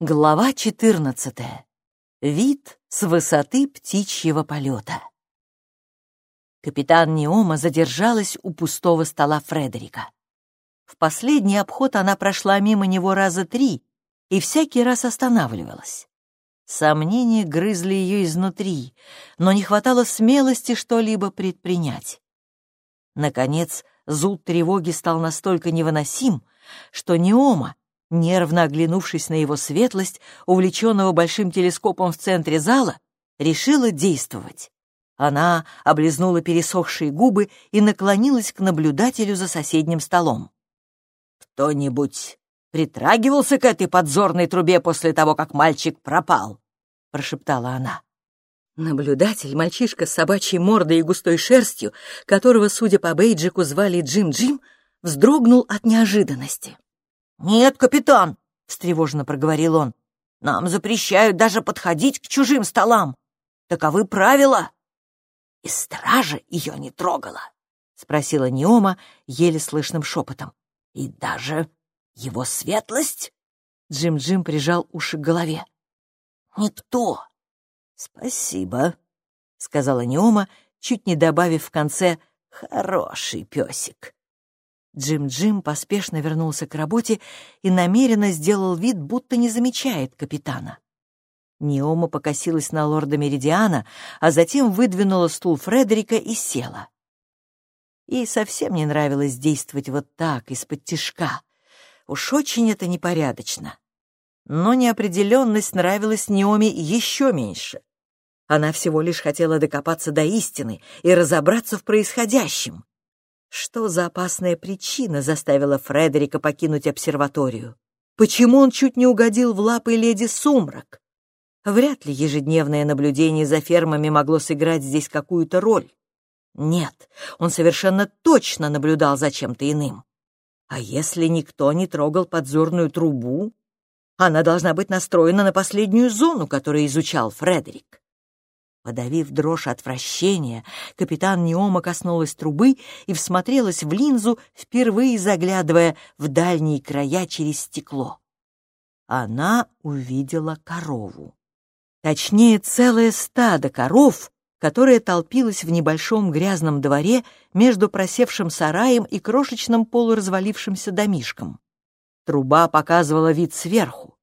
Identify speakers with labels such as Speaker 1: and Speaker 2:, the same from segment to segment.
Speaker 1: Глава 14. Вид с высоты птичьего полета. Капитан Неома задержалась у пустого стола Фредерика. В последний обход она прошла мимо него раза три и всякий раз останавливалась. Сомнения грызли ее изнутри, но не хватало смелости что-либо предпринять. Наконец, зуд тревоги стал настолько невыносим, что Неома, нервно оглянувшись на его светлость, увлеченного большим телескопом в центре зала, решила действовать. Она облизнула пересохшие губы и наклонилась к наблюдателю за соседним столом. «Кто-нибудь притрагивался к этой подзорной трубе после того, как мальчик пропал?» — прошептала она. Наблюдатель, мальчишка с собачьей мордой и густой шерстью, которого, судя по бейджику, звали Джим-Джим, вздрогнул от неожиданности. «Нет, капитан», — встревоженно проговорил он, — «нам запрещают даже подходить к чужим столам. Таковы правила». «И стража ее не трогала», — спросила Неома еле слышным шепотом. «И даже его светлость?» Джим-Джим прижал уши к голове. «Никто». «Спасибо», — сказала Неома, чуть не добавив в конце «хороший песик». Джим-Джим поспешно вернулся к работе и намеренно сделал вид, будто не замечает капитана. Неома покосилась на лорда Меридиана, а затем выдвинула стул Фредерика и села. Ей совсем не нравилось действовать вот так, из-под тишка. Уж очень это непорядочно. Но неопределенность нравилась Неоме еще меньше. Она всего лишь хотела докопаться до истины и разобраться в происходящем. Что за опасная причина заставила Фредерика покинуть обсерваторию? Почему он чуть не угодил в лапы леди Сумрак? Вряд ли ежедневное наблюдение за фермами могло сыграть здесь какую-то роль. Нет, он совершенно точно наблюдал за чем-то иным. А если никто не трогал подзорную трубу, она должна быть настроена на последнюю зону, которую изучал Фредерик. Подавив дрожь отвращения, капитан Неома коснулась трубы и всмотрелась в линзу, впервые заглядывая в дальние края через стекло. Она увидела корову. Точнее, целое стадо коров, которое толпилось в небольшом грязном дворе между просевшим сараем и крошечным полуразвалившимся домишком. Труба показывала вид сверху,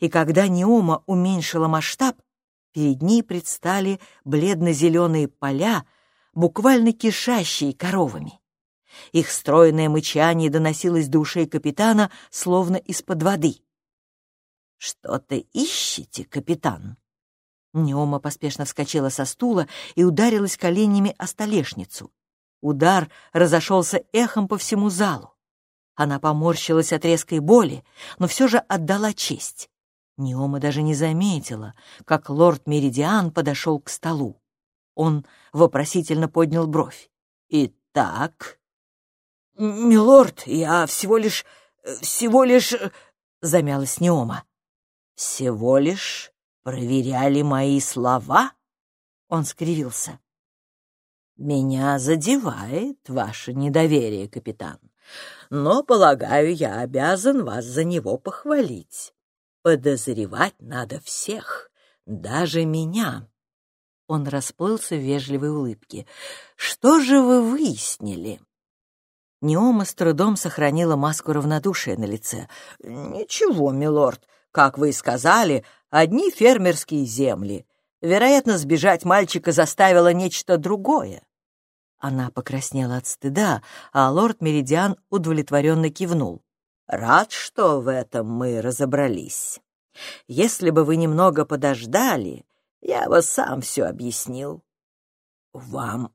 Speaker 1: и когда Неома уменьшила масштаб, Перед ней предстали бледно-зеленые поля, буквально кишащие коровами. Их стройное мычание доносилось до ушей капитана, словно из-под воды. «Что-то ищете, капитан?» Неома поспешно вскочила со стула и ударилась коленями о столешницу. Удар разошелся эхом по всему залу. Она поморщилась от резкой боли, но все же отдала честь. Неома даже не заметила, как лорд Меридиан подошел к столу. Он вопросительно поднял бровь. «Итак...» «Милорд, я всего лишь... всего лишь...» — замялась Неома. «Всего лишь проверяли мои слова?» Он скривился. «Меня задевает ваше недоверие, капитан, но, полагаю, я обязан вас за него похвалить. Подозревать надо всех, даже меня. Он расплылся в вежливой улыбке. Что же вы выяснили? Неома с трудом сохранила маску равнодушия на лице. «Ничего, милорд, как вы и сказали, одни фермерские земли. Вероятно, сбежать мальчика заставило нечто другое». Она покраснела от стыда, а лорд Меридиан удовлетворенно кивнул. Рад, что в этом мы разобрались. Если бы вы немного подождали, я бы сам все объяснил. Вам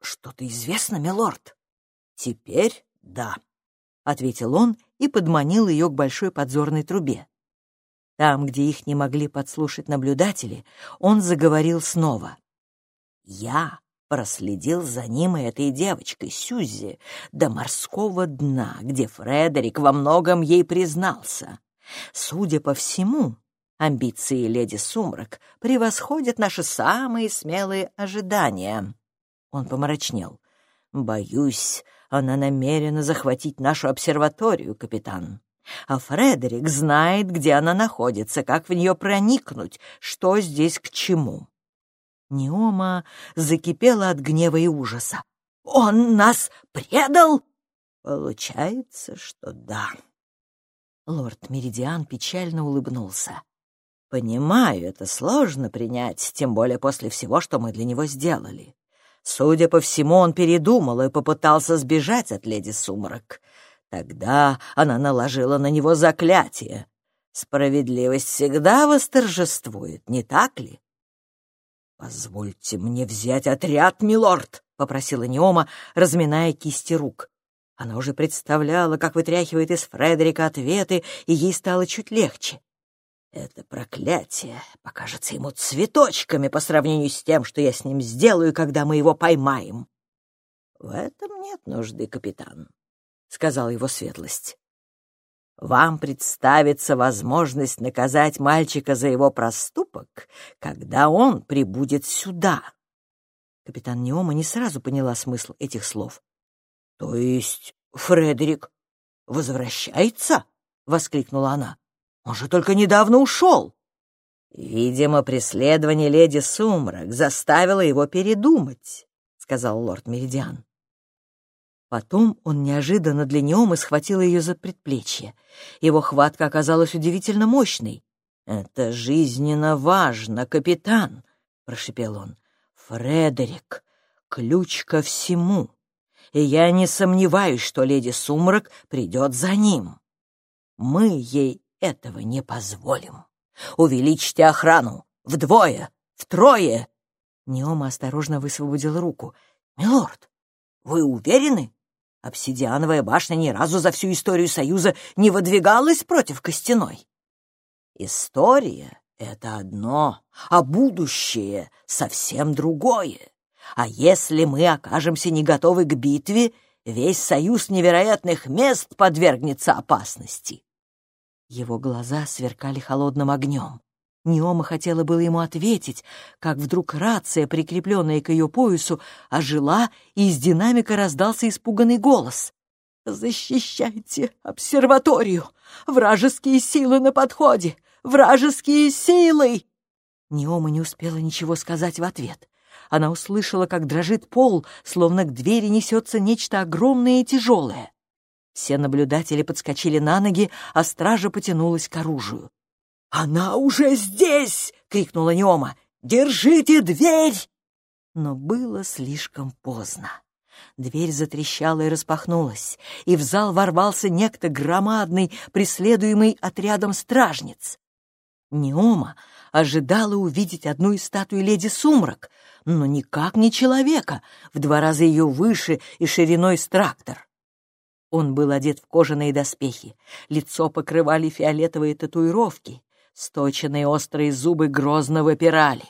Speaker 1: что-то известно, милорд? Теперь да, — ответил он и подманил ее к большой подзорной трубе. Там, где их не могли подслушать наблюдатели, он заговорил снова. «Я проследил за ним и этой девочкой Сюзи до морского дна, где Фредерик во многом ей признался. Судя по всему, амбиции леди Сумрак превосходят наши самые смелые ожидания. Он помрачнел. Боюсь, она намерена захватить нашу обсерваторию, капитан. А Фредерик знает, где она находится, как в нее проникнуть, что здесь к чему. Неома закипела от гнева и ужаса. «Он нас предал?» «Получается, что да». Лорд Меридиан печально улыбнулся. «Понимаю, это сложно принять, тем более после всего, что мы для него сделали. Судя по всему, он передумал и попытался сбежать от леди Сумрак. Тогда она наложила на него заклятие. Справедливость всегда восторжествует, не так ли? «Позвольте мне взять отряд, милорд!» — попросила Неома, разминая кисти рук. Она уже представляла, как вытряхивает из Фредерика ответы, и ей стало чуть легче. Это проклятие покажется ему цветочками по сравнению с тем, что я с ним сделаю, когда мы его поймаем. — В этом нет нужды, капитан, — сказал его светлость. Вам представится возможность наказать мальчика за его проступок, когда он прибудет сюда. Капитан Неома не сразу поняла смысл этих слов. — То есть Фредерик возвращается? — воскликнула она. — Он же только недавно ушел. Видимо, преследование леди Сумрак заставило его передумать, — сказал лорд Меридиан. Потом он неожиданно для Неомы схватил ее за предплечье. Его хватка оказалась удивительно мощной. «Это жизненно важно, капитан!» — прошепел он. «Фредерик, ключ ко всему, и я не сомневаюсь, что леди Сумрак придет за ним. Мы ей этого не позволим. Увеличьте охрану! Вдвое! Втрое!» Неома осторожно высвободил руку. «Милорд, вы уверены?» Обсидиановая башня ни разу за всю историю Союза не выдвигалась против Костяной. История — это одно, а будущее — совсем другое. А если мы окажемся не готовы к битве, весь союз невероятных мест подвергнется опасности. Его глаза сверкали холодным огнем. Неома хотела было ему ответить, как вдруг рация, прикрепленная к ее поясу, ожила, и из динамика раздался испуганный голос. «Защищайте обсерваторию! Вражеские силы на подходе! Вражеские силы!» Неома не успела ничего сказать в ответ. Она услышала, как дрожит пол, словно к двери несется нечто огромное и тяжелое. Все наблюдатели подскочили на ноги, а стража потянулась к оружию. «Она уже здесь!» — крикнула Неома. «Держите дверь!» Но было слишком поздно. Дверь затрещала и распахнулась, и в зал ворвался некто громадный, преследуемый отрядом стражниц. Неома ожидала увидеть одну из статуй леди Сумрак, но никак не человека, в два раза ее выше и шириной с трактор. Он был одет в кожаные доспехи, лицо покрывали фиолетовые татуировки, Сточенные острые зубы грозно выпирали.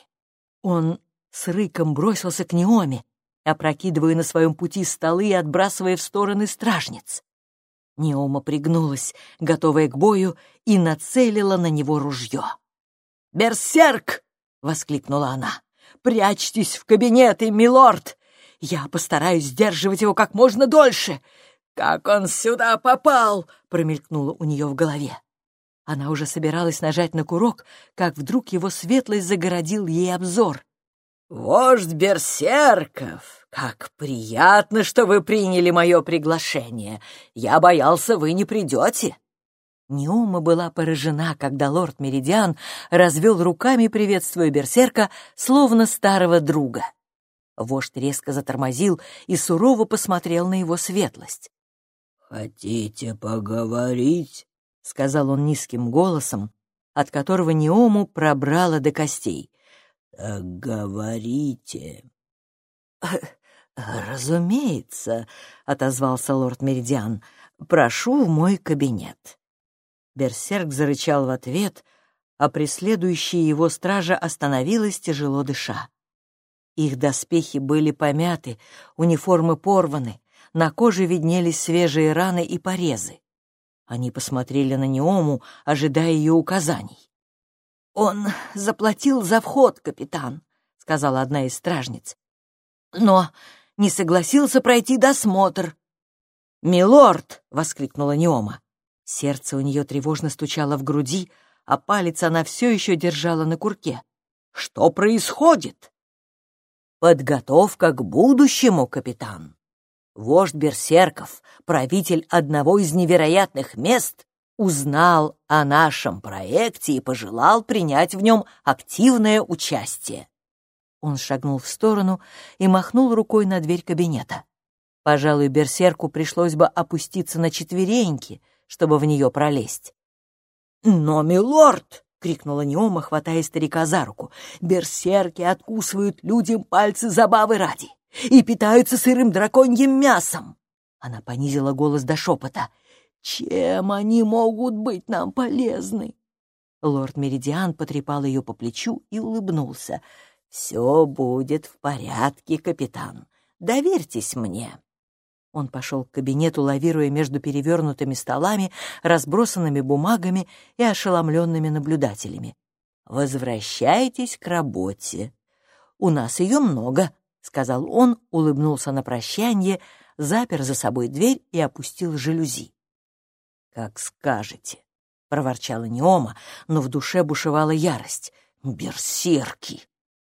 Speaker 1: Он с рыком бросился к Неоме, опрокидывая на своем пути столы и отбрасывая в стороны стражниц. Неома пригнулась, готовая к бою, и нацелила на него ружье. «Берсерк!» — воскликнула она. «Прячьтесь в кабинеты, милорд! Я постараюсь сдерживать его как можно дольше!» «Как он сюда попал?» — промелькнуло у нее в голове. Она уже собиралась нажать на курок, как вдруг его светлость загородил ей обзор. «Вождь Берсерков, как приятно, что вы приняли мое приглашение. Я боялся, вы не придете». Неума была поражена, когда лорд Меридиан развел руками, приветствуя Берсерка, словно старого друга. Вождь резко затормозил и сурово посмотрел на его светлость. «Хотите поговорить?» — сказал он низким голосом, от которого Неому пробрало до костей. «Так говорите». «Разумеется», — отозвался лорд Меридиан, — «прошу в мой кабинет». Берсерк зарычал в ответ, а преследующая его стража остановилась, тяжело дыша. Их доспехи были помяты, униформы порваны, на коже виднелись свежие раны и порезы. Они посмотрели на Неому, ожидая ее указаний. «Он заплатил за вход, капитан», — сказала одна из стражниц. «Но не согласился пройти досмотр». «Милорд!» — воскликнула Неома. Сердце у нее тревожно стучало в груди, а палец она все еще держала на курке. «Что происходит?» «Подготовка к будущему, капитан. Вождь Берсерков, правитель одного из невероятных мест, узнал о нашем проекте и пожелал принять в нем активное участие. Он шагнул в сторону и махнул рукой на дверь кабинета. Пожалуй, берсерку пришлось бы опуститься на четвереньки, чтобы в нее пролезть. «Но, милорд!» — крикнула Неома, хватая старика за руку. «Берсерки откусывают людям пальцы забавы ради и питаются сырым драконьим мясом!» Она понизила голос до шепота. «Чем они могут быть нам полезны?» Лорд Меридиан потрепал ее по плечу и улыбнулся. «Все будет в порядке, капитан. Доверьтесь мне». Он пошел к кабинету, лавируя между перевернутыми столами, разбросанными бумагами и ошеломленными наблюдателями. «Возвращайтесь к работе. У нас ее много», — сказал он, улыбнулся на прощанье, запер за собой дверь и опустил жалюзи. «Как скажете», — проворчала Неома, но в душе бушевала ярость. «Берсерки!»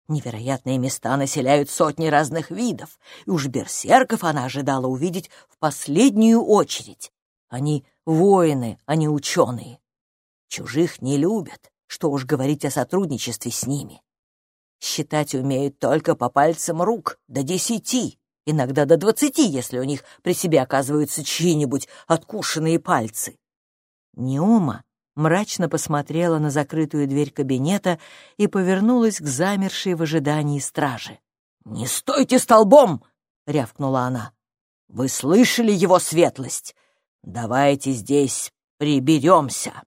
Speaker 1: Невероятные места населяют сотни разных видов, и уж берсерков она ожидала увидеть в последнюю очередь. Они воины, а не ученые. Чужих не любят, что уж говорить о сотрудничестве с ними. Считать умеют только по пальцам рук, до десяти, иногда до двадцати, если у них при себе оказываются чьи-нибудь откушенные пальцы. Неома мрачно посмотрела на закрытую дверь кабинета и повернулась к замершей в ожидании стражи. «Не стойте столбом!» — рявкнула она. «Вы слышали его светлость? Давайте здесь приберемся!»